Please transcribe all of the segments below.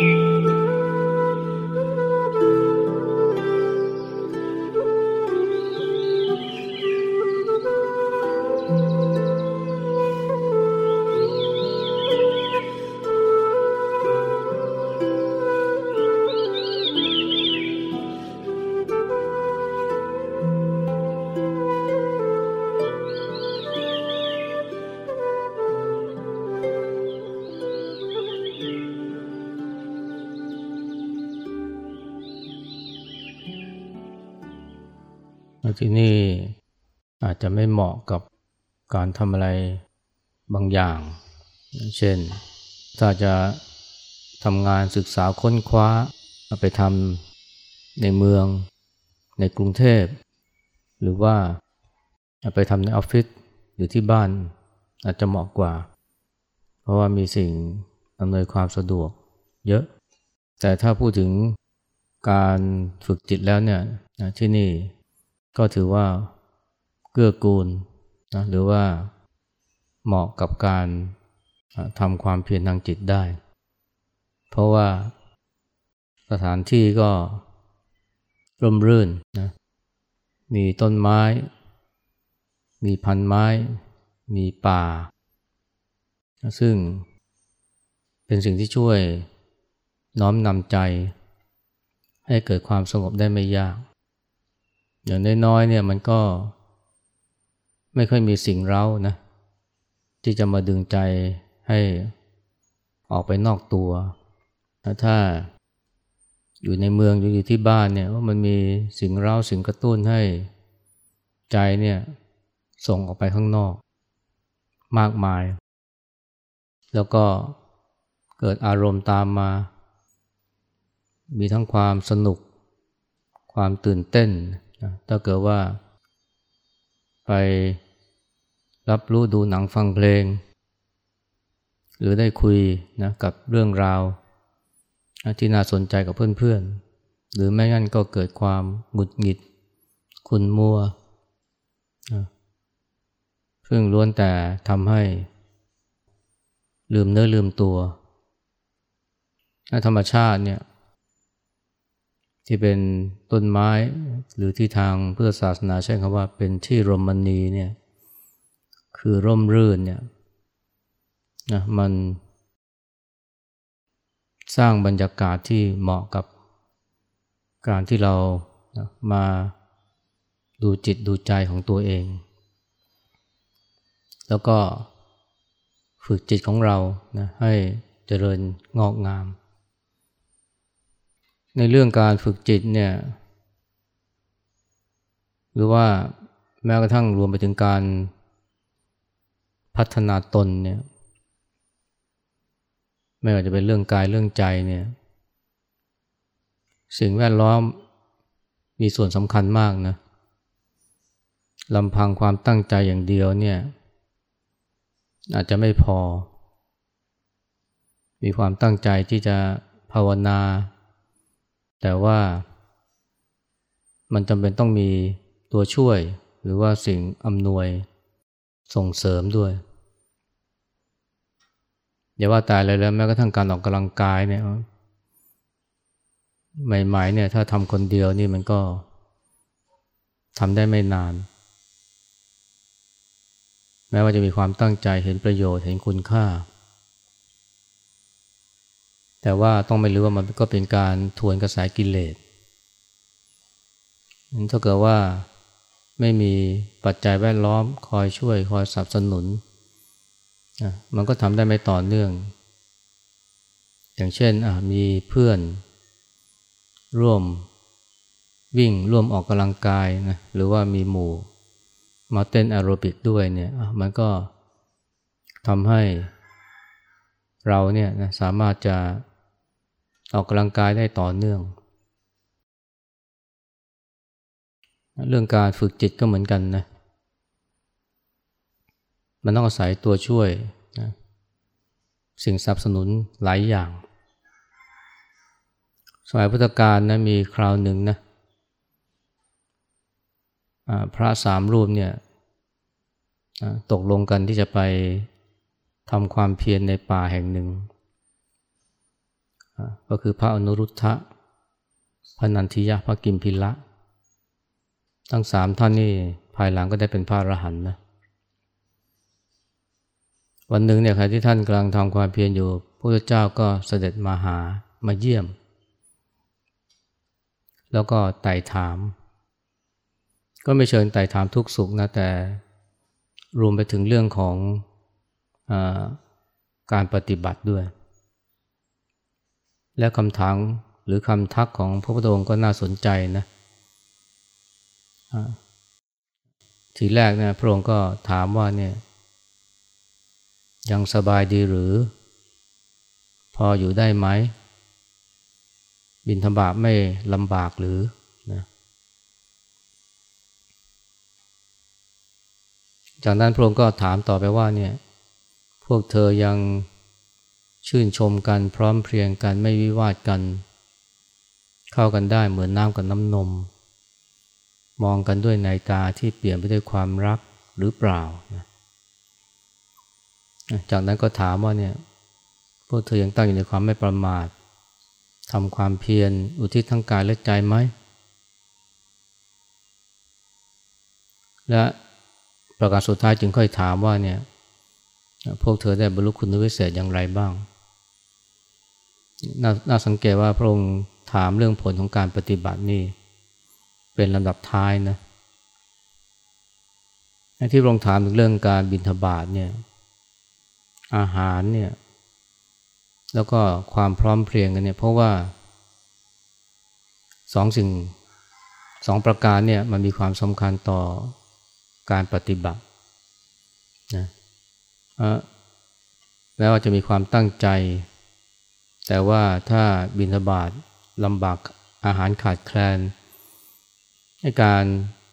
ที่ การทำอะไรบางอย่าง เช่น ถ้าจะทำงานศึกษาค้นคว้าไปทำในเมืองในกรุงเทพ หรือว่าไปทำในออฟฟิศหรือที่บ้านอาจจะเหมาะกว่า เพราะว่ามีสิ่งอำนวยความสะดวกเยอะ แต่ถ้าพูดถึงการฝึกจิตแล้วเนี่ยที่นี่ก็ถือว่าเกื้อกูล นะหรือว่าเหมาะกับการทำความเพียรทางจิตได้ เพราะว่าสถานที่ก็ร่มรื่นนะมีต้นไม้ มีพันไม้ มีป่า ซึ่งเป็นสิ่งที่ช่วยน้อมนำใจ ให้เกิดความสงบได้ไม่ยาก อย่างน้อยๆเนี่ยมันก็ ไม่ค่อยมีสิ่งเร้านะที่จะมาดึงใจให้ออกไปนอกตัว ถ้าอยู่ในเมืองอยู่ที่บ้านเนี่ยว่ามันมีสิ่งเร้าสิ่งกระตุ้นให้ใจเนี่ยส่งออกไปข้างนอก มากมาย แล้วก็เกิดอารมณ์ตามมา มีทั้งความสนุก ความตื่นเต้น ถ้าเกิดว่า ไปรับรู้ดูหนังฟังเพลง หรือได้คุยนะกับเรื่องราวที่น่าสนใจกับเพื่อนๆ หรือไม่งั้นก็เกิดความหงุดหงิด ขุนมัวซึ่งล้วนแต่ทำให้ ลืมเนื้อลืมตัวธรรมชาติเนี่ย ที่เป็นต้นไม้หรือที่ทางเพื่อศาสนาใช้คำว่าเป็นที่รมณีเนี่ยคือร่มรื่นเนี่ยนะมันสร้างบรรยากาศที่เหมาะกับการที่เรานะมาดูจิตดูใจของตัวเอง แล้วก็ฝึกจิตของเรานะให้เจริญงอกงาม ในเรื่องการฝึกจิตเนี่ย หรือว่าแม้กระทั่งรวมไปถึงการพัฒนาตนเนี่ย ไม่ว่าจะเป็นเรื่องกายเรื่องใจเนี่ย สิ่งแวดล้อมมีส่วนสำคัญมากนะลำพังความตั้งใจอย่างเดียวเนี่ย อาจจะไม่พอ มีความตั้งใจที่จะภาวนา แต่ว่ามันจำเป็นต้องมีตัวช่วยหรือว่าสิ่งอำนวยส่งเสริมด้วย อย่าว่าตายเลยแล้วแม้กระทั่งการออกกำลังกายเนี่ยใหม่ๆเนี่ยถ้าทำคนเดียวนี่มันก็ทำได้ไม่นาน แม้ว่าจะมีความตั้งใจเห็นประโยชน์เห็นคุณค่า แต่ว่าต้องไม่รู้ว่ามันก็เป็นการทวนกระแสกิเลสถ้าเกิดว่าไม่มีปัจจัยแวดล้อมคอยช่วยคอยสนับสนุนมันก็ทำได้ไม่ต่อเนื่อง อย่างเช่นมีเพื่อน ร่วมวิ่งร่วมออกกำลังกายนะหรือว่ามีหมู่มาเต้นแอโรบิกด้วยเนี่ยมันก็ทำให้เราเนี่ยนะสามารถจะ ออกกำลังกายได้ต่อเนื่อง เรื่องการฝึกจิตก็เหมือนกันนะมันต้องอาศัยตัวช่วยนะสิ่งสนับสนุนหลายอย่าง สมัยพุทธกาลนะมีคราวหนึ่งนะพระสามรูปเนี่ยตกลงกันที่จะไปทำความเพียรในป่าแห่งหนึ่ง ก็คือพระอนุรุทธะพระนันทิยะพระกิมพิละ ทั้งสามท่านนี่ภายหลังก็ได้เป็นพระอรหันต์นะวันหนึ่งเนี่ยใครที่ท่านกำลังทำความเพียรอยู่พระเจ้าก็เสด็จมาหามาเยี่ยม แล้วก็ไต่ถาม ก็ไม่เชิงไต่ถามทุกสุขนะแต่รวมไปถึงเรื่องของอการปฏิบัติด้วย และคำถามหรือคำทักของพระพุทธองค์ก็น่าสนใจนะทีแรกเนี่ยพระองค์ก็ถามว่าเนี่ย ยังสบายดีหรือ พออยู่ได้ไหม บินธบาตไม่ลำบากหรือนะจากนั้นพระองค์ก็ถามต่อไปว่าเนี่ย พวกเธอยัง ชื่นชมกันพร้อมเพรียงกันไม่วิวาทกัน เข้ากันได้เหมือนน้ำกับน้ำนม มองกันด้วยในตาที่เปลี่ยนไปด้วยความรักหรือเปล่า จากนั้นก็ถามว่าเนี่ยพวกเธอยังตั้งอยู่ในความไม่ประมาททำความเพียรอุทิศทั้งกายและใจไหม และประการสุดท้ายจึงค่อยถามว่าเนี่ยพวกเธอได้บรรลุคุณวิเศษอย่างไรบ้าง นน่าสังเกตว่าพระองค์ถามเรื่องผลของการปฏิบัตินี่เป็นลำดับท้ายนะที่พระองค์ถามถึงเรื่องการบินทบาทเนี่ยอาหารเนี่ยแล้วก็ความพร้อมเพรียงกันเนี่ยเพราะว่าสองสิ่งสองประการเนี่ยมันมีความสำคัญต่อการปฏิบัตินะแม้ว่าจะมีความตั้งใจ แต่ว่าถ้าบินทบาทลำบากอาหารขาดแคลนในการ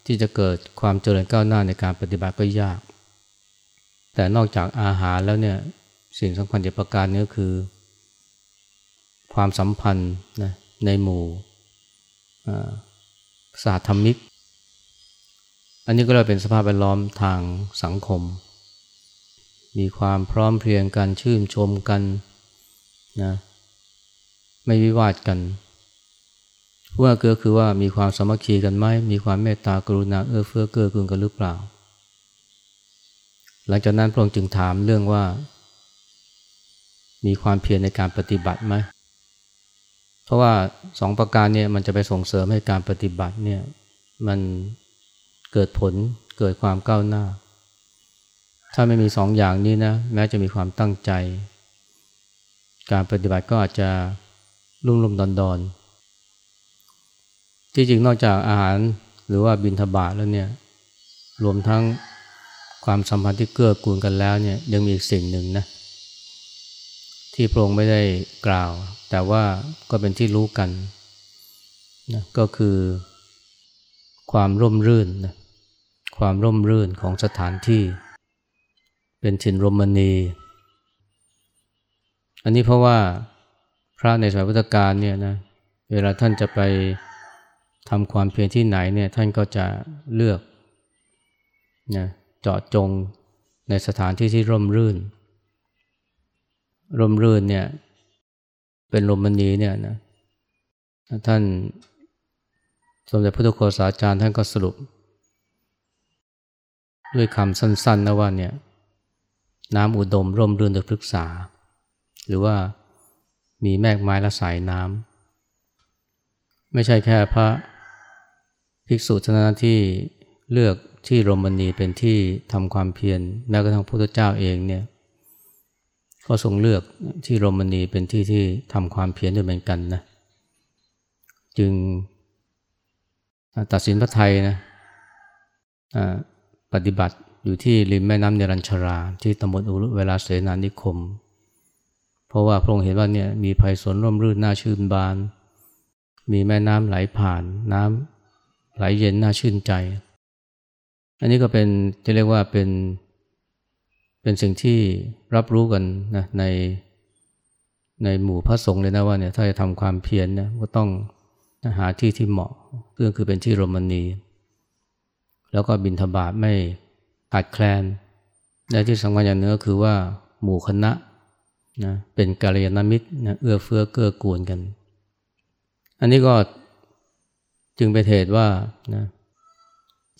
ที่จะเกิดความเจริญก้าวหน้าในการปฏิบัติก็ยาก แต่นอกจากอาหารแล้วเนี่ยสิ่งสำคัญอีกประการนี้ก็คือ ความสัมพันธ์นะในหมู่สาธรรมิก อันนี้ก็เลยเป็นสภาพแวดล้อมทางสังคม มีความพร้อมเพรียงกันชื่นชมกันนะ ไม่วิวาทกันว่าก็คือว่ามีความสมัคคีกันไหมมีความเมตตากรุณาเอื้อเฟื้อเกื้อกูลกันหรือเปล่า หลังจากนั้นพระองค์จึงถามเรื่องว่า มีความเพียรในการปฏิบัติไหมเพราะว่าสองประการเนี่ยมันจะไปส่งเสริมให้การปฏิบัติเนี่ยมันเกิดผลเกิดความก้าวหน้า ถ้าไม่มีสองอย่างนี้นะแม้จะมีความตั้งใจ การปฏิบัติก็อาจจะ รุ่มร่มดอนดอนที่จริงนอกจากอาหารหรือว่าบินทบาทแล้วเนี่ยรวมทั้งความสัมพันธ์ที่เกื้อกูลกันแล้วเนี่ยยังมีอีกสิ่งหนึ่งนะที่พระองค์ไม่ได้กล่าว แต่ว่าก็เป็นที่รู้กันนะก็คือความร่มรื่นนะความร่มรื่นของสถานที่ เป็นถิ่นรมณีอันนี้เพราะว่า พระในสมัยพุทธกาลเนี่ยนะเวลาท่านจะไปทำความเพียรที่ไหนเนี่ยท่านก็จะเลือกนะเจาะจงในสถานที่ที่ร่มรื่น ร่มรื่นเนี่ยเป็นลมมณีเนี่ยนะท่านสมเด็จพระุทธโฆษาจารย์ท่านก็สรุป ด้วยคำสั้นๆนะว่าเนี่ยน้ำอุดมร่มรื่นโดยพฤกษา หรือว่า มีแมกไม้และสายน้ำไม่ใช่แค่พระภิกษุเท่านั้นที่เลือกที่โรมนีเป็นที่ทำความเพียรแม้กระทั่งพระพุทธเจ้าเองเนี่ยก็ทรงเลือกที่โรมนีเป็นที่ที่ทำความเพียรด้วยเหมือนกันนะจึงตัดสินพระไทยนะปฏิบัติอยู่ที่ริมแม่น้ำเนรัญชรา ที่ตำบลอุรุเวลาเสนานิคม เพราะว่าพระองค์เห็นว่าเนี่ยมีภัยสนร่มรื่นน่าชื่นบาน มีแม่น้ำไหลผ่านน้ำไหลเย็นน่าชื่นใจ อันนี้ก็เป็นจะเรียกว่าเป็นเป็นสิ่งที่รับรู้กันนะในในหมู่พระสงฆ์เลยนะว่าเนี่ยถ้าจะทำความเพียรนะก็ต้องหาที่ที่เหมาะเพื่อคือเป็นที่โรมนีแล้วก็บินทบาทไม่ขาดแคลนและที่สำคัญอย่างนึงก็คือว่าหมู่คณะ นะเป็นกาลยานมิตรนะเอื้อเฟื้อเกื้อกูลกัน อันนี้ก็จึงไปเหตุว่านะ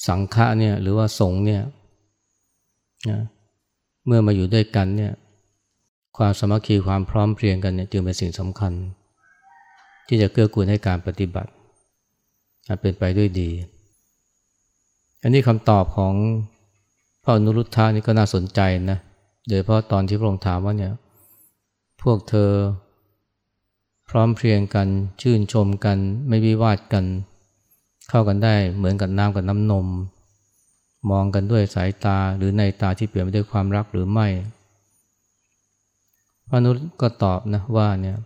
สังฆะเนี่ยหรือว่าสงฆ์เนี่ยนะเมื่อมาอยู่ด้วยกันเนี่ยความสมัคคีความพร้อมเพรียงกันเนี่ยจึงเป็นสิ่งสำคัญ ที่จะเกื้อกูลให้การปฏิบัติเป็นไปด้วยดี อันนี้คำตอบของพระอนุรุทธานี่ก็น่าสนใจนะโดยเพราะตอนที่พระองค์ถามว่าเนี่ย พวกเธอ พร้อมเพรียงกันชื่นชมกันไม่วิวาทกัน เข้ากันได้เหมือนกับน้ำกับน้ำนม มองกันด้วยสายตาหรือในตาที่เปลี่ยนไปด้วยความรักหรือไม่พระนุษก็ตอบนะว่าเนี่ย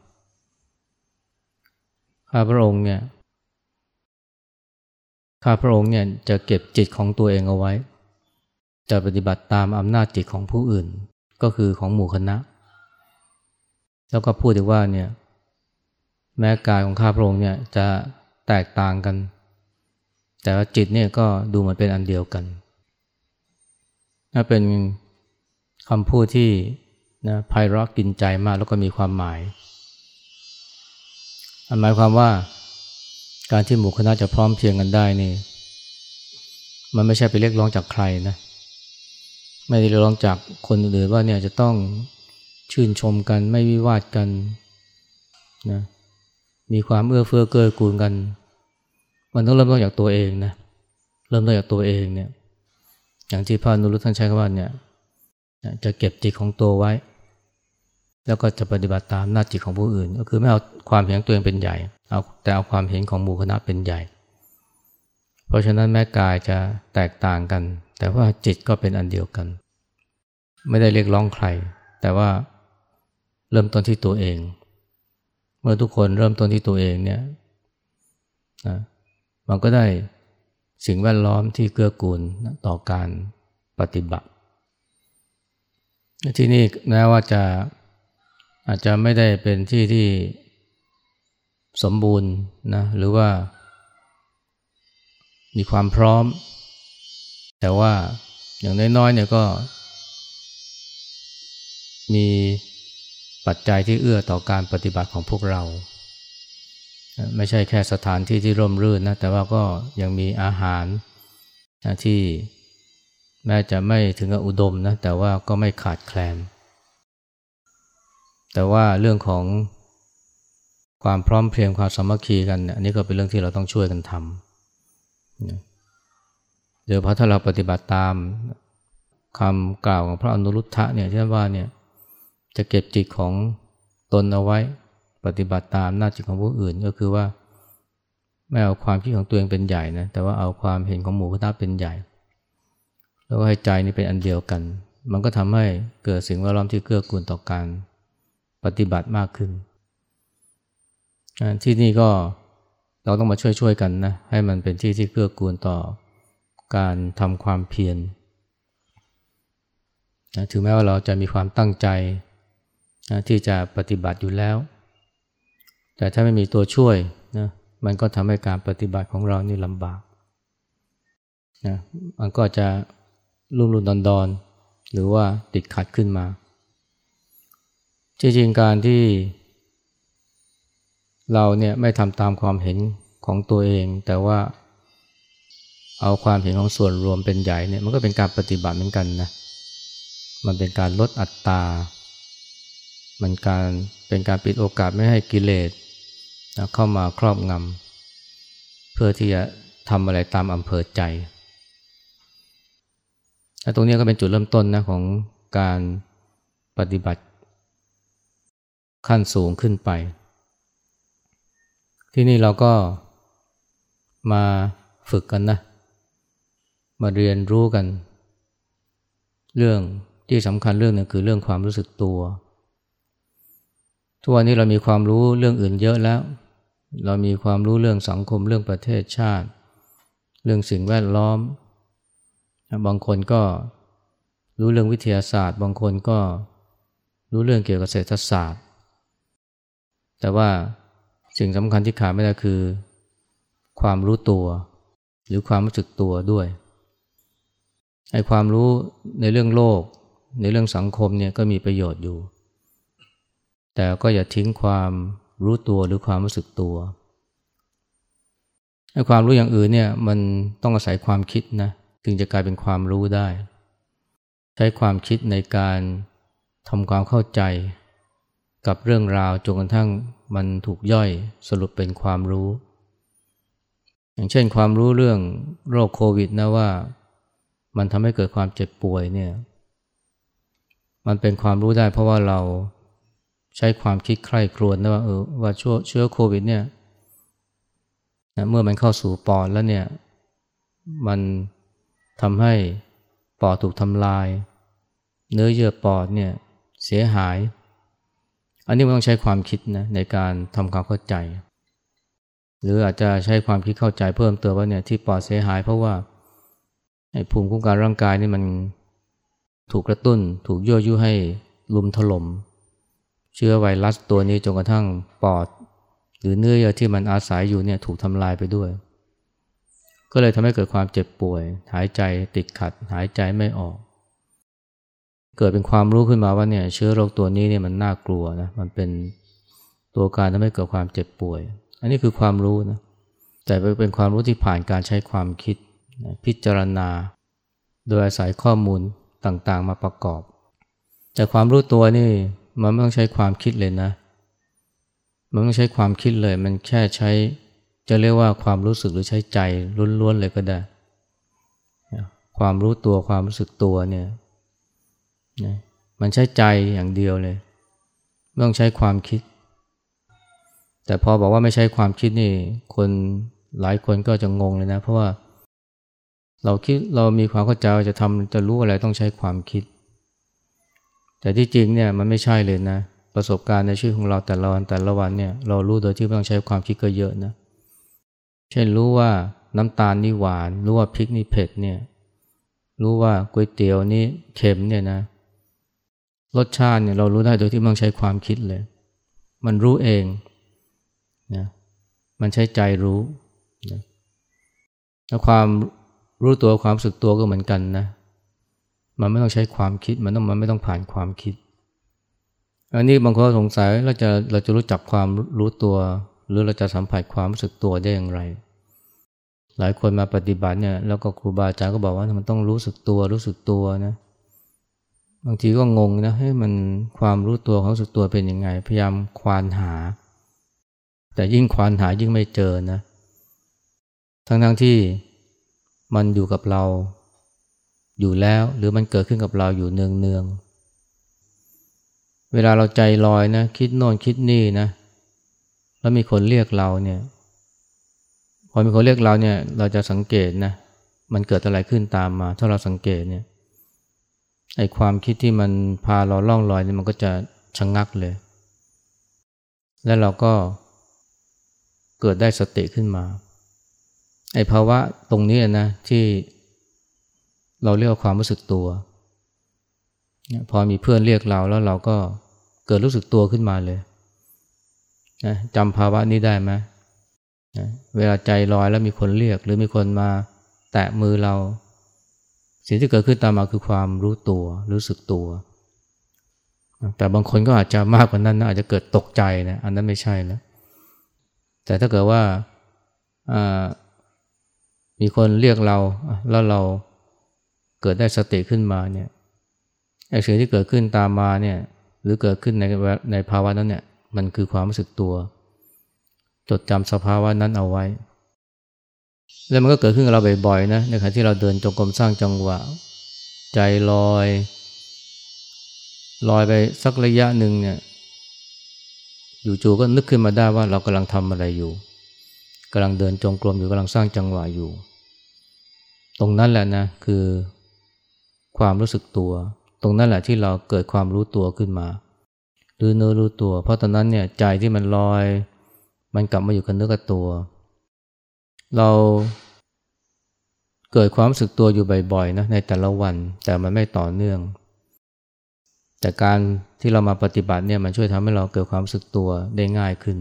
ข้าพระองค์เนี่ยข้าพระองค์เนี่ยจะเก็บจิตของตัวเองเอาไว้ จะปฏิบัติตามอำนาจจิตของผู้อื่น ก็คือของหมู่คณะ แล้วก็พูดถึงว่าเนี่ยแม้กายของข้าพระองค์เนี่ยจะแตกต่างกัน แต่ว่าจิตเนี่ยก็ดูเหมือนเป็นอันเดียวกันน่าเป็นคำพูดที่นะไพเราะกินใจมากแล้วก็มีความหมายหมายความว่าการที่หมู่คณะจะพร้อมเพียงกันได้นี่มันไม่ใช่ไปเรียกร้องจากใครนะ ไม่ได้เรียกร้องจากคนอื่นว่าเนี่ยจะต้อง ชื่นชมกันไม่วิวาทกันนะมีความเอื้อเฟื้อเกื้อกูลกัน มันต้องเริ่มต้นจากตัวเองนะเริ่มต้นจากตัวเองเนี่ยอย่างที่พระนุรุท่านใช้คำว่าเนี่ยจะเก็บจิตของตัวไว้ แล้วก็จะปฏิบัติตามหน้าจิตของผู้อื่น ก็คือไม่เอาความเห็นตัวเองเป็นใหญ่เอาแต่เอาความเห็นของหมู่คณะเป็นใหญ่ เพราะฉะนั้นแม้กายจะแตกต่างกัน แต่ว่าจิตก็เป็นอันเดียวกัน ไม่ได้เรียกร้องใคร แต่ว่า เริ่มต้นที่ตัวเอง เมื่อทุกคนเริ่มต้นที่ตัวเองเนี่ยนะมันก็ได้สิ่งแวดล้อมที่เกื้อกูลต่อการปฏิบัติ ที่นี่แม้ว่าจะอาจจะไม่ได้เป็นที่ที่สมบูรณ์นะหรือว่า มีความพร้อม แต่ว่าอย่างน้อยๆเนี่ยก็มี ปัจจัยที่เอื้อต่อการปฏิบัติของพวกเรา ไม่ใช่แค่สถานที่ที่ร่มรื่นนะแต่ว่าก็ยังมีอาหารที่แม้จะไม่ถึงกับอุดมนะแต่ว่าก็ไม่ขาดแคลน แต่ว่าเรื่องของความพร้อมเพรียงความสามัคคีกันอันนี้ก็เป็นเรื่องที่เราต้องช่วยกันทำเดี๋ยวพอถ้าเราปฏิบัติตามคำกล่าวของพระอนุรุทธะเนี่ยที่ว่าเนี่ย จะเก็บจิตของตนเอาไว้ปฏิบัติตามหน้าจิตของผู้อื่นก็คือว่า ไม่เอาความคิดของตัวเองเป็นใหญ่นะแต่ว่าเอาความเห็นของหมู่คณะเป็นใหญ่ แล้วก็ให้ใจนี่เป็นอันเดียวกัน มันก็ทำให้เกิดสิ่งแวดล้อมที่เกื้อกูลต่อการปฏิบัติมากขึ้น ที่นี่ก็เราต้องมาช่วยๆกันนะให้มันเป็นที่ที่เกื้อกูลต่อการทำความเพียรนะถึงแม้ว่าเราจะมีความตั้งใจ นะที่จะปฏิบัติอยู่แล้ว แต่ถ้าไม่มีตัวช่วยนะมันก็ทำให้การปฏิบัติของเรานี่ลำบากนะมันก็จะรุ่มรุ่นดอนดอนหรือว่าติดขัดขึ้นมา จริงๆการที่ เราเนี่ยไม่ทำตามความเห็นของตัวเอง แต่ว่าเอาความเห็นของส่วนรวมเป็นใหญ่เนี่ยมันก็เป็นการปฏิบัติเหมือนกันนะมันเป็นการลดอัตตา มันการเป็นการปิดโอกาสไม่ให้กิเลสเข้ามาครอบงำเพื่อที่จะทำอะไรตามอำเภอใจและตรงนี้ก็เป็นจุดเริ่มต้นนะของการปฏิบัติขั้นสูงขึ้นไป ที่นี่เราก็มาฝึกกันนะ มาเรียนรู้กัน เรื่องที่สำคัญเรื่องนึงคือเรื่องความรู้สึกตัว ทุกวันนี้เรามีความรู้เรื่องอื่นเยอะแล้ว เรามีความรู้เรื่องสังคมเรื่องประเทศชาติ เรื่องสิ่งแวดล้อม บางคนก็รู้เรื่องวิทยาศาสตร์ บางคนก็รู้เรื่องเกี่ยวกับเศรษฐศาสตร์ แต่ว่าสิ่งสำคัญที่ขาดไม่ได้คือ ความรู้ตัว หรือความรู้สึกตัวด้วยไอ้ความรู้ในเรื่องโลก ในเรื่องสังคมเนี่ยก็มีประโยชน์อยู่ แต่ก็อย่าทิ้งความรู้ตัวหรือความรู้สึกตัวไอ้ความรู้อย่างอื่นเนี่ยมันต้องอาศัยความคิดนะถึงจะกลายเป็นความรู้ได้ ใช้ความคิดในการทำความเข้าใจกับเรื่องราวจนกระทั่งมันถูกย่อยสรุปเป็นความรู้ อย่างเช่นความรู้เรื่องโรคโควิดนะว่า มันทำให้เกิดความเจ็บป่วยเนี่ยมันเป็นความรู้ได้เพราะว่าเรา ใช้ความคิดใคร่ครวญนะว่าเออว่าเชื้อโควิดเนี่ยนะเมื่อมันเข้าสู่ปอดแล้วเนี่ยมันทำให้ปอดถูกทำลาย เนื้อเยื่อปอดเนี่ยเสียหาย อันนี้มันต้องใช้ความคิดนะในการทำความเข้าใจ หรืออาจจะใช้ความคิดเข้าใจเพิ่มเติมว่าเนี่ยที่ปอดเสียหายเพราะว่าไอ้ภูมิคุ้มกันร่างกายนี่มันถูกกระตุ้น ถูกยั่วยุให้ลุมถลม่ม เชื้อไวรัสตัวนี้จนกระทั่งปอด หรือเนื้อเยื่อที่มันอาศัยอยู่เนี่ยถูกทำลายไปด้วย ก็เลยทำให้เกิดความเจ็บป่วย หายใจติดขัด หายใจไม่ออก เกิดเป็นความรู้ขึ้นมาว่าเนี่ยเชื้อโรคตัวนี้เนี่ยมันน่ากลัวนะมันเป็นตัวการทำให้เกิดความเจ็บป่วย อันนี้คือความรู้นะแต่เป็นความรู้ที่ผ่านการใช้ความคิดพิจารณา โดยอาศัยข้อมูลต่างๆ มาประกอบ แต่ความรู้ตัวนี่ มันไม่ต้องใช้ความคิดเลยนะ มันไม่ต้องใช้ความคิดเลย มันแค่ใช้ จะเรียกว่าความรู้สึกหรือใช้ใจล้วนๆเลยก็ได้ ความรู้ตัวความรู้สึกตัวเนี่ยมันใช้ใจอย่างเดียวเลย ไม่ต้องใช้ความคิด แต่พอบอกว่าไม่ใช้ความคิดนี่ คนหลายคนก็จะงงเลยนะ เพราะว่าเราคิดเรามีความเข้าใจจะทำจะรู้อะไรต้องใช้ความคิด แต่ที่จริงเนี่ยมันไม่ใช่เลยนะ ประสบการณ์ในชีวิตของเราแต่ละวันแต่ละวันเนี่ยเรารู้โดยที่ไม่ต้องใช้ความคิดก็เยอะนะเช่นรู้ว่าน้ำตาลนี่หวาน รู้ว่าพริกนี่เผ็ดเนี่ยรู้ว่าก๋วยเตี๋ยวนี่เค็มเนี่ยนะรสชาติเนี่ยเรารู้ได้โดยที่ไม่ต้องใช้ความคิดเลย มันรู้เองนะมันใช้ใจรู้นะแล้วความรู้ตัวความสึกตัวก็เหมือนกันนะ มันไม่ต้องใช้ความคิดมันต้องมันไม่ต้องผ่านความคิด อันนี้บางคนสงสัยเราจะเราจะรู้จักความรู้ตัว หรือเราจะสัมผัสความรู้สึกตัวได้อย่างไร หลายคนมาปฏิบัติเนี่ยแล้วก็ครูบาอาจารย์ก็บอกว่ามันต้องรู้สึกตัวรู้สึกตัวนะบางทีก็งงนะให้มันความรู้ตัวของสึกตัวเป็นยังไง พยายามควานหา แต่ยิ่งควานหายิ่งไม่เจอนะทั้งทั้งที่มันอยู่กับเรา อยู่แล้ว หรือมันเกิดขึ้นกับเราอยู่เนืองเนืองเวลาเราใจลอยนะคิดโน่นคิดนี่นะ แล้วมีคนเรียกเราเนี่ย พอมีคนเรียกเราเนี่ย เราจะสังเกตนะมันเกิดอะไรขึ้นตามมา ถ้าเราสังเกตเนี่ยไอความคิดที่มันพาเราล่องลอยเนี่ยมันก็จะชะงงักเลย แล้วเราก็เกิดได้สติขึ้นมา ไอภาวะตรงนี้นะที่ เราเรียกว่าความรู้สึกตัว พอมีเพื่อนเรียกเราแล้วเราก็เกิดรู้สึกตัวขึ้นมาเลยนะจำภาวะนี้ได้ไหมนะเวลาใจลอยแล้วมีคนเรียก หรือมีคนมาแตะมือเรา สิ่งที่เกิดขึ้นตามมาคือความรู้ตัวรู้สึกตัว แต่บางคนก็อาจจะมากกว่านั้นนะอาจจะเกิดตกใจนะอันนั้นไม่ใช่แล้ว แต่ถ้าเกิดว่ามีคนเรียกเราแล้วเรา เกิดได้สติขึ้นมาเนี่ยไอ้สิ่งที่เกิดขึ้นตามมาเนี่ยหรือเกิดขึ้นในในภาวะนั้นเนี่ยมันคือความรู้สึกตัว จดจำสภาวะนั้นเอาไว้ แล้วมันก็เกิดขึ้นกับเราบ่อยๆนะในขณะที่เราเดินจงกรมสร้างจังหวะ ใจลอยลอยไปสักระยะหนึ่งเนี่ยอยู่จูก็นึกขึ้นมาได้ว่าเรากำลังทำอะไรอยู่กำลังเดินจงกรมอยู่กำลังสร้างจังหวะอยู่ ตรงนั้นแหละนะคือ ความรู้สึกตัว ตรงนั้นแหละที่เราเกิดความรู้ตัวขึ้นมาหรือเนื้อรู้ตัว เพราะตอนนั้นเนี่ยใจที่มันลอย มันกลับมาอยู่กับเนื้อกับตัว เราเกิดความรู้สึกตัวอยู่บ่อยๆนะในแต่ละวันแต่มันไม่ต่อเนื่อง แต่การที่เรามาปฏิบัติเนี่ยมันช่วยทำให้เราเกิดความรู้สึกตัวได้ง่ายขึ้น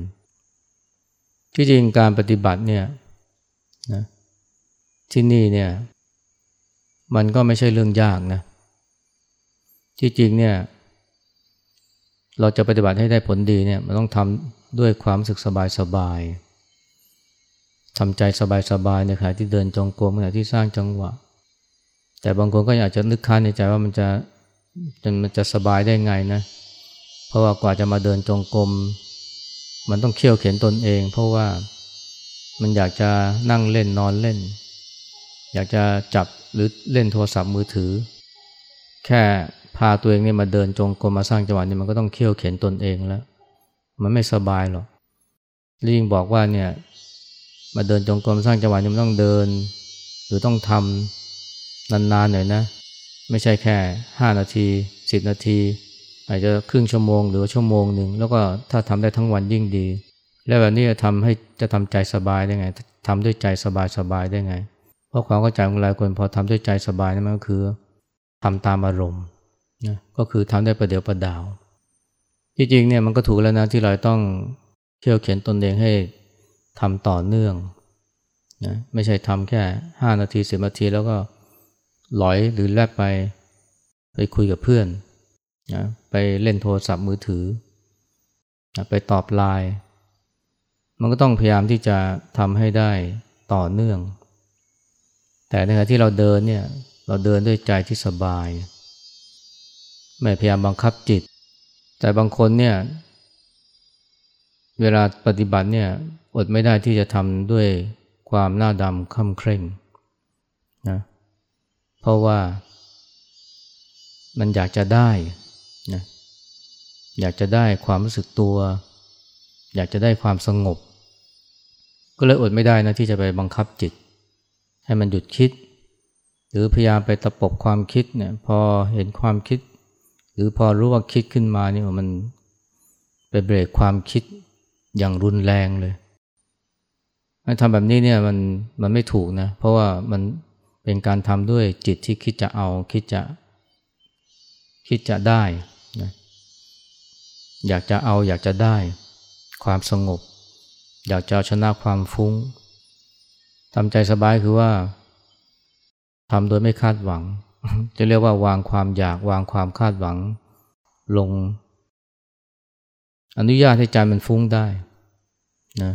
ที่จริงการปฏิบัติเนี่ยนะที่นี่เนี่ย มันก็ไม่ใช่เรื่องยากนะ ที่จริงเนี่ย เราจะปฏิบัติให้ได้ผลดีเนี่ย มันต้องทำด้วยความรู้สึกสบายสบายทำใจสบายสบายในขณะที่เดินจงกรมขณะที่สร้างจังหวะ แต่บางคนก็อยากจะนึกค้านในใจว่ามันจะมันจะสบายได้ไงนะ เพราะว่ากว่าจะมาเดินจงกรมมันต้องเขี่ยวเข็นตนเอง เพราะว่ามันอยากจะนั่งเล่นนอนเล่น อยากจะจับ หรือเล่นโทรศัพท์มือถือ แค่พาตัวเองเนี่ยมาเดินจงกรมมาสร้างจังหวะนี่มันก็ต้องเขี่ยวเข็นตนเองแล้ว มันไม่สบายหรอกยิ่งบอกว่าเนี่ยมาเดินจงกรมสร้างจังหวะนี่มันต้องเดิน หรือต้องทำนานๆหน่อยนะ ไม่ใช่แค่ห้านาทีสิบนาที อาจจะครึ่งชั่วโมงหรือชั่วโมงหนึ่งแล้วก็ถ้าทำได้ทั้งวันยิ่งดี แล้วแบบนี้จะทำให้จะทำใจสบายได้ไงทำด้วยใจสบายสบายได้ไง เพราะความเข้าใจของหลายคนพอทำด้วยใจสบายนั่นก็คือทำตามอารมณ์นะก็คือทำได้ประเดี๋ยวประดาว ที่จริงเนี่ยมันก็ถูกแล้วนะที่เราต้องเที่ยวเขียนตนเองให้ทำต่อเนื่องนะไม่ใช่ทำแค่ห้านาทีสิบนาทีแล้วก็หลอยหรือแลบไปไปคุยกับเพื่อนนะไปเล่นโทรศัพท์มือถือนะไปตอบไลน์มันก็ต้องพยายามที่จะทำให้ได้ต่อเนื่อง แต่ในขณะที่เราเดินเนี่ยเราเดินด้วยใจที่สบาย ไม่พยายามบังคับจิต แต่บางคนเนี่ยเวลาปฏิบัติเนี่ยอดไม่ได้ที่จะทำด้วยความหน้าดำค่ำเคร่งนะเพราะว่ามันอยากจะได้นะอยากจะได้ความรู้สึกตัว อยากจะได้ความสงบ ก็เลยอดไม่ได้นะที่จะไปบังคับจิต ให้มันหยุดคิด หรือพยายามไปตะปบความคิดเนี่ยพอเห็นความคิด หรือพอรู้ว่าคิดขึ้นมานี่มันไปเบรกความคิดอย่างรุนแรงเลยทำแบบนี้เนี่ยมันมันไม่ถูกนะ เพราะว่ามันเป็นการทำด้วยจิตที่คิดจะเอาคิดจะ คิดจะได้นะอยากจะเอาอยากจะได้ ความสงบ อยากจะชนะความฟุง้ง ทำใจสบายคือว่าทำโดยไม่คาดหวัง จะเรียกว่าวางความอยากวางความคาดหวังลง อนุญาตให้ใจมันฟุ้งได้นะ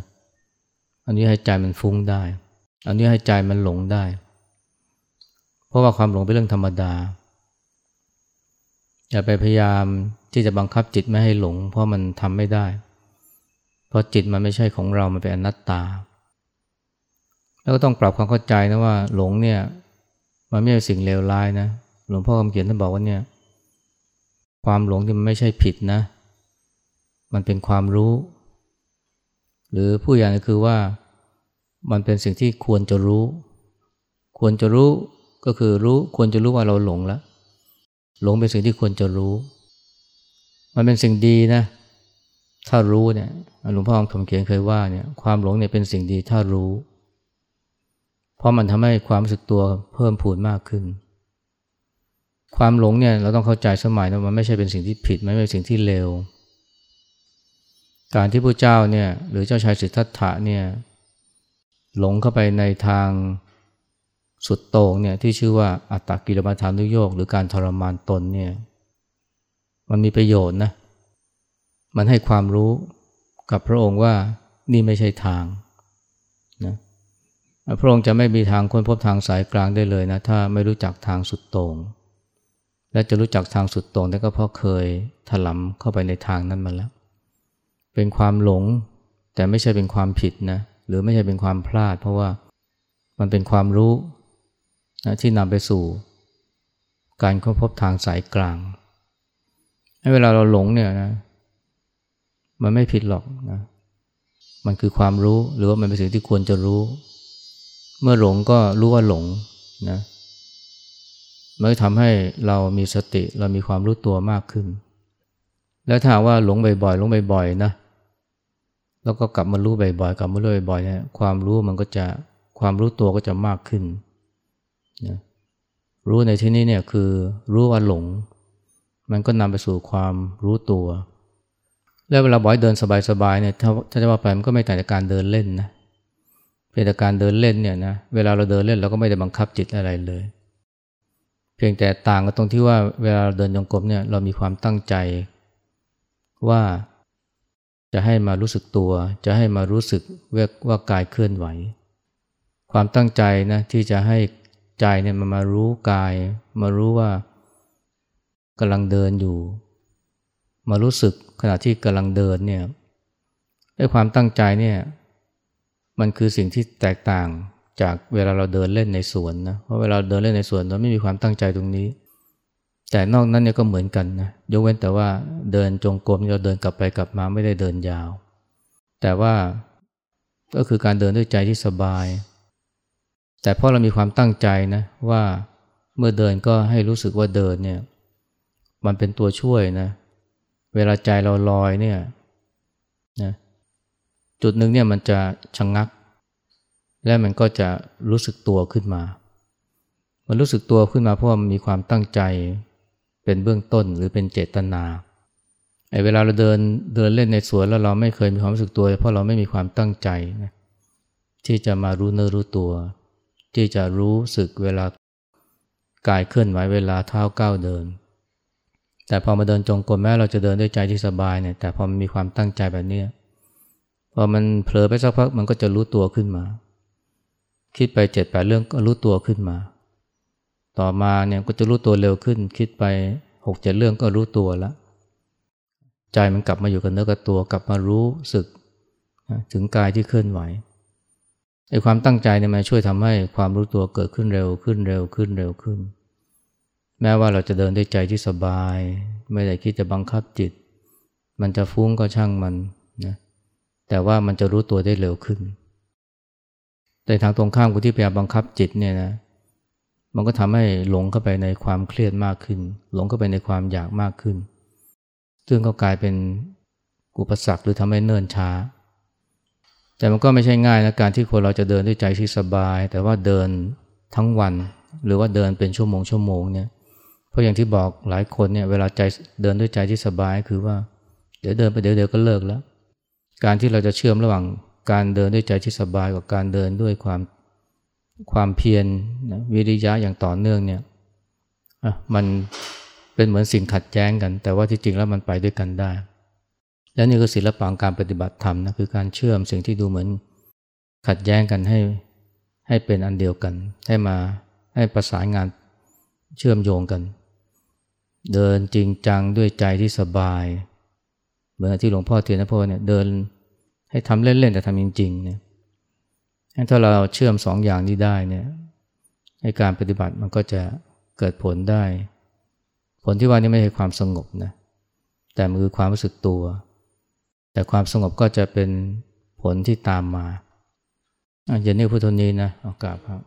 อันนี้ให้ใจมันฟุ้งได้ อันนี้ให้ใจมันหลงได้ เพราะว่าความหลงเป็นเรื่องธรรมดา อย่าไปพยายามที่จะบังคับจิตไม่ให้หลง เพราะมันทำไม่ได้ เพราะจิตมันไม่ใช่ของเรา มันเป็นอนัตตา แล้วก็ต้องปรับความเข้าใจนะว่าหลงเนี่ย มันไม่ใช่สิ่งเลวร้ายนะหลวงพ่อคำเขียนท่านบอกว่าเนี่ย ความหลงที่มันไม่ใช่ผิดนะ มันเป็นความรู้ หรือผู้อย่างก็คือว่ามันเป็นสิ่งที่ควรจะรู้ ควรจะรู้ก็คือรู้ควรจะรู้ว่าเราหลงแล้วหลงเป็นสิ่งที่ควรจะรู้ มันเป็นสิ่งดีนะ ถ้ารู้เนี่ยหลวงพ่อคำเขียนเคยว่าเนี่ย ความหลงเนี่ยเป็นสิ่งดีถ้ารู้ เพราะมันทำให้ความรู้สึกตัวเพิ่มพูนมากขึ้น ความหลงเนี่ยเราต้องเข้าใจสมัยนะมันไม่ใช่เป็นสิ่งที่ผิดไม่ใช่สิ่งที่เลวการที่พระเจ้าเนี่ยหรือเจ้าชายสิทธัตถะเนี่ยหลงเข้าไปในทางสุดโต่งเนี่ยที่ชื่อว่าอัตตกิลมัฐานุโยกหรือการทรมานตนเนี่ยมันมีประโยชน์นะมันให้ความรู้กับพระองค์ว่านี่ไม่ใช่ทางนะ พระองค์จะไม่มีทางค้นพบทางสายกลางได้เลยนะ ถ้าไม่รู้จักทางสุดโต่งและจะรู้จักทางสุดโต่งได้ก็เพราะเคยถลำเข้าไปในทางนั้นมาแล้ว เป็นความหลงแต่ไม่ใช่เป็นความผิดนะหรือไม่ใช่เป็นความพลาด เพราะว่ามันเป็นความรู้นะที่นำไปสู่ การค้นพบทางสายกลางให้เวลาเราหลงเนี่ยนะมันไม่ผิดหรอกนะมันคือความรู้หรือว่ามันเป็นสิ่งที่ควรจะรู้ เมื่อหลงก็รู้ว่าหลงนะมันทำให้เรามีสติเรามีความรู้ตัวมากขึ้น แล้วถ้าว่าหลงบ่อยๆหลงบ่อยๆนะแล้วก็กลับมารู้บ่อยๆกลับมารู้บ่อยๆเนี่ยความรู้มันก็จะความรู้ตัวก็จะมากขึ้นนะรู้ในที่นี้เนี่ยคือรู้ว่าหลง มันก็นำไปสู่ความรู้ตัว แล้วเวลาบ่อยเดินสบายๆเนี่ยถ้าถ้าจะว่าไปมันก็ไม่แต่จาการเดินเล่นนะเพียงแต่การเดินเล่นเนี่ยนะเวลาเราเดินเล่นเราก็ไม่ได้บังคับจิตอะไรเลย เพียงแต่ต่างกันตรงที่ว่าเวลาเราเดินจงกรมเนี่ยเรามีความตั้งใจ ว่าจะให้มารู้สึกตัว จะให้มารู้สึกว่ากายเคลื่อนไหว ความตั้งใจนะที่จะให้ใจเนี่ยมันมารู้กาย มารู้ว่ากำลังเดินอยู่ มารู้สึกขณะที่กำลังเดินเนี่ยไอ้ความตั้งใจเนี่ย มันคือสิ่งที่แตกต่างจากเวลาเราเดินเล่นในสวนนะเพราะเวลาเดินเล่นในสวนเราไม่มีความตั้งใจตรงนี้ แต่นอกนั้นเนี่ยก็เหมือนกันนะยกเว้นแต่ว่าเดินจงกรมเราเดินกลับไปกลับมาไม่ได้เดินยาว แต่ว่าก็คือการเดินด้วยใจที่สบาย แต่พอเรามีความตั้งใจนะว่าเมื่อเดินก็ให้รู้สึกว่าเดินเนี่ยมันเป็นตัวช่วยนะ เวลาใจเราลอยเนี่ยนะ จุดหนึ่งเนี่ยมันจะชะงงัก และมันก็จะรู้สึกตัวขึ้นมา มันรู้สึกตัวขึ้นมาเพราะมันมีความตั้งใจเป็นเบื้องต้นหรือเป็นเจตนาไอ้เวลาเราเดินเดินเล่นในสวนแล้วเราไม่เคยมีความรู้สึกตัวเพราะเราไม่มีความตั้งใจนะที่จะมารู้เนื้อรู้ตัว ที่จะรู้สึกเวลากายเคลื่อนไหวเวลาเท้าก้าวเดิน แต่พอมาเดินจงกรมแม้เราจะเดินด้วยใจที่สบายเนี่ยแต่พอมีความตั้งใจแบบนี้ พอมันเผลอไปสักพักมันก็จะรู้ตัวขึ้นมา คิดไปเจ็ดแปดเรื่องก็รู้ตัวขึ้นมา ต่อมาเนี่ยก็จะรู้ตัวเร็วขึ้น คิดไปหกเจ็ดเรื่องก็รู้ตัวแล้วใจมันกลับมาอยู่กับเนื้อกับตัวกลับมารู้สึกถึงกายที่เคลื่อนไหวไอ้ความตั้งใจเนี่ยมันช่วยทำให้ความรู้ตัวเกิดขึ้นเร็วขึ้นเร็วขึ้นเร็วขึ้น แม้ว่าเราจะเดินด้วยใจที่สบาย ไม่ได้คิดจะบังคับจิต มันจะฟุ้งก็ช่างมันนะ แต่ว่ามันจะรู้ตัวได้เร็วขึ้น แต่ทางตรงข้ามกูที่พยายามบังคับจิตเนี่ยนะมันก็ทำให้หลงเข้าไปในความเครียดมากขึ้น หลงเข้าไปในความอยากมากขึ้น ซึ่งก็กลายเป็นอุปสรรคหรือทำให้เนิ่นช้า แต่มันก็ไม่ใช่ง่ายนะการที่คนเราจะเดินด้วยใจที่สบาย แต่ว่าเดินทั้งวัน หรือว่าเดินเป็นชั่วโมงชั่วโมงเนี่ยเพราะอย่างที่บอกหลายคนเนี่ยเวลาใจเดินด้วยใจที่สบายคือว่า เดี๋ยวเดินไปเดี๋ยวเดี๋ยวก็เลิกแล้ว การที่เราจะเชื่อมระหว่างการเดินด้วยใจที่สบายกับการเดินด้วยความความเพียรนะวิริยะอย่างต่อเนื่องเนี่ยมันเป็นเหมือนสิ่งขัดแย้งกัน แต่ว่าที่จริงแล้วมันไปด้วยกันได้ และนี่คือศิลปะการปฏิบัติธรรมนะคือการเชื่อมสิ่งที่ดูเหมือนขัดแย้งกันให้ให้เป็นอันเดียวกัน ให้มาให้ประสานงานเชื่อมโยงกัน เดินจริงจังด้วยใจที่สบาย เหมือนที่หลวงพ่อเทียนพ่อเนี่ยเดินให้ทำเล่นๆแต่ทำจริงๆเนี่ยถ้าเราเชื่อมสองอย่างนี้ได้เนี่ยให้การปฏิบัติมันก็จะเกิดผลได้ ผลที่ว่านี่ไม่ใช่ความสงบนะแต่มันคือความรู้สึกตัว แต่ความสงบก็จะเป็นผลที่ตามมาอย่างนี้พุทธนีนะอากาศครับ